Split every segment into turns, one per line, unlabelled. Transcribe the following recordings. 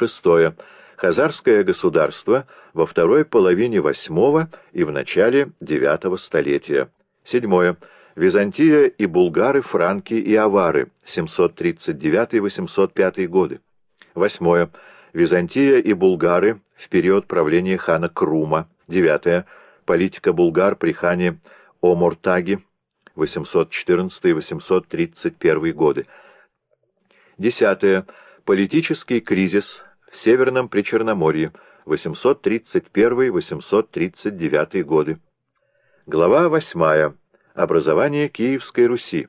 Шестое. Хазарское государство во второй половине восьмого и в начале девятого столетия. Седьмое. Византия и булгары, франки и авары 739-805 годы. Восьмое. Византия и булгары в период правления хана Крума. Девятое. Политика булгар при хане Омуртаги 814-831 годы. Десятое. Политический кризис Северном Причерноморье 831-839 годы. Глава 8. Образование Киевской Руси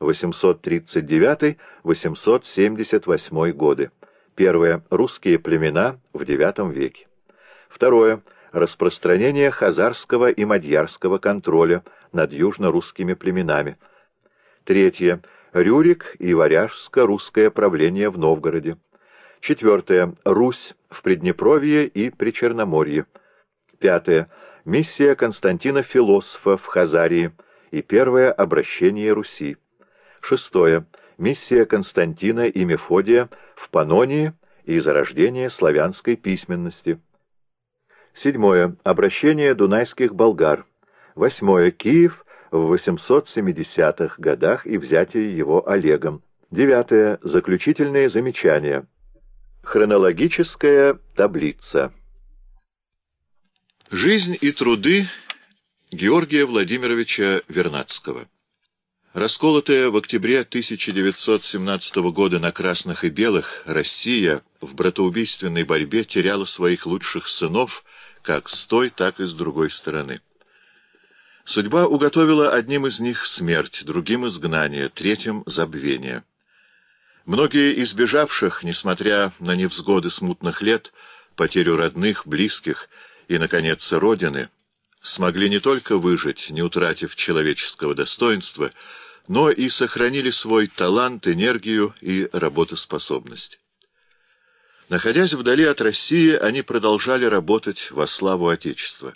839-878 годы. Первое. Русские племена в IX веке. Второе. Распространение хазарского и мадьярского контроля над южно-русскими племенами. Третье. Рюрик и варяжско-русское правление в Новгороде. Четвертое. Русь в Приднепровье и Причерноморье. Пятое. Миссия Константина Философа в Хазарии и первое обращение Руси. Шестое. Миссия Константина и Мефодия в Панонии и зарождение славянской письменности. Седьмое. Обращение дунайских болгар. Восьмое. Киев в 870-х годах и взятие его Олегом. Девятое. Заключительные замечания. Хронологическая таблица. Жизнь и труды Георгия Владимировича Вернадского. Расколотая в октябре 1917 года на красных и белых, Россия в братоубийственной борьбе теряла своих лучших сынов как с той, так и с другой стороны. Судьба уготовила одним из них смерть, другим — изгнание, третьим — забвение. Многие из бежавших, несмотря на невзгоды смутных лет, потерю родных, близких и, наконец, родины, смогли не только выжить, не утратив человеческого достоинства, но и сохранили свой талант, энергию и работоспособность. Находясь вдали от России, они продолжали работать во славу Отечества.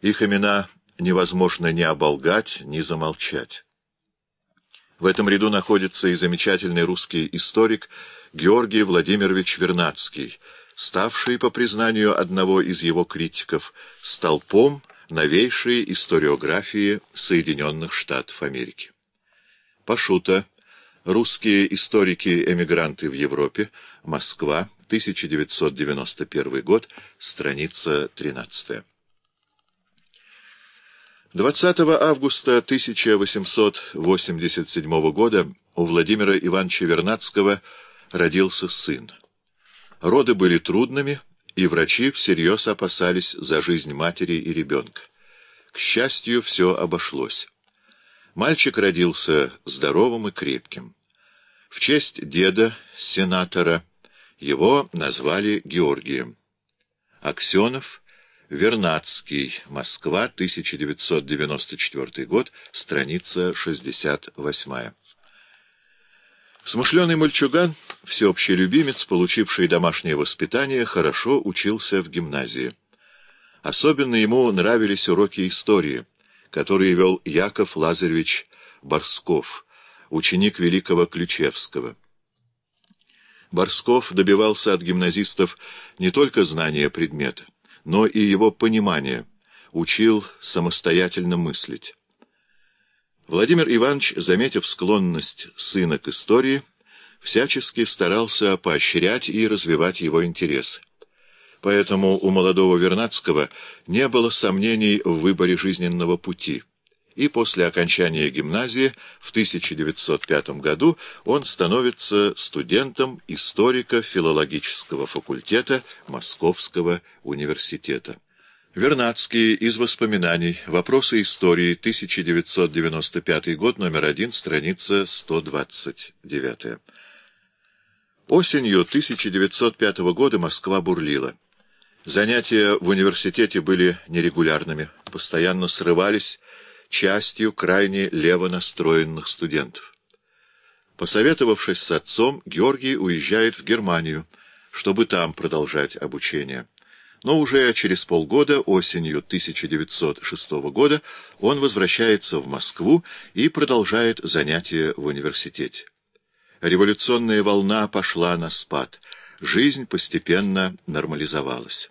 Их имена невозможно ни оболгать, ни замолчать. В этом ряду находится и замечательный русский историк Георгий Владимирович Вернадский, ставший, по признанию одного из его критиков, столпом новейшей историографии Соединенных Штатов Америки. Пашута. Русские историки-эмигранты в Европе. Москва. 1991 год. Страница 13. 20 августа 1887 года у Владимира Ивановича Вернадского родился сын. Роды были трудными, и врачи всерьез опасались за жизнь матери и ребенка. К счастью, все обошлось. Мальчик родился здоровым и крепким. В честь деда, сенатора, его назвали Георгием. Аксенов, Вернадский, Москва, 1994 год, страница 68. Смышленый мальчуган, всеобщий любимец, получивший домашнее воспитание, хорошо учился в гимназии. Особенно ему нравились уроки истории, которые вел Яков Лазаревич Борсков, ученик великого Ключевского. Борсков добивался от гимназистов не только знания предмета, но и его понимания, учил самостоятельно мыслить. Владимир Иванович, заметив склонность сына к истории, всячески старался поощрять и развивать его интерес. Поэтому у молодого Вернадского не было сомнений в выборе жизненного пути. И после окончания гимназии в 1905 году он становится студентом историко-филологического факультета Московского университета. Вернадский из воспоминаний. Вопросы истории. 1995 год, номер один, страница 129. Осенью 1905 года Москва бурлила. Занятия в университете были нерегулярными, постоянно срывались частью крайне лево настроенных студентов. Посоветовавшись с отцом, Георгий уезжает в Германию, чтобы там продолжать обучение. Но уже через полгода, осенью 1906 года, он возвращается в Москву и продолжает занятия в университете. Революционная волна пошла на спад. жизнь постепенно нормализовалась.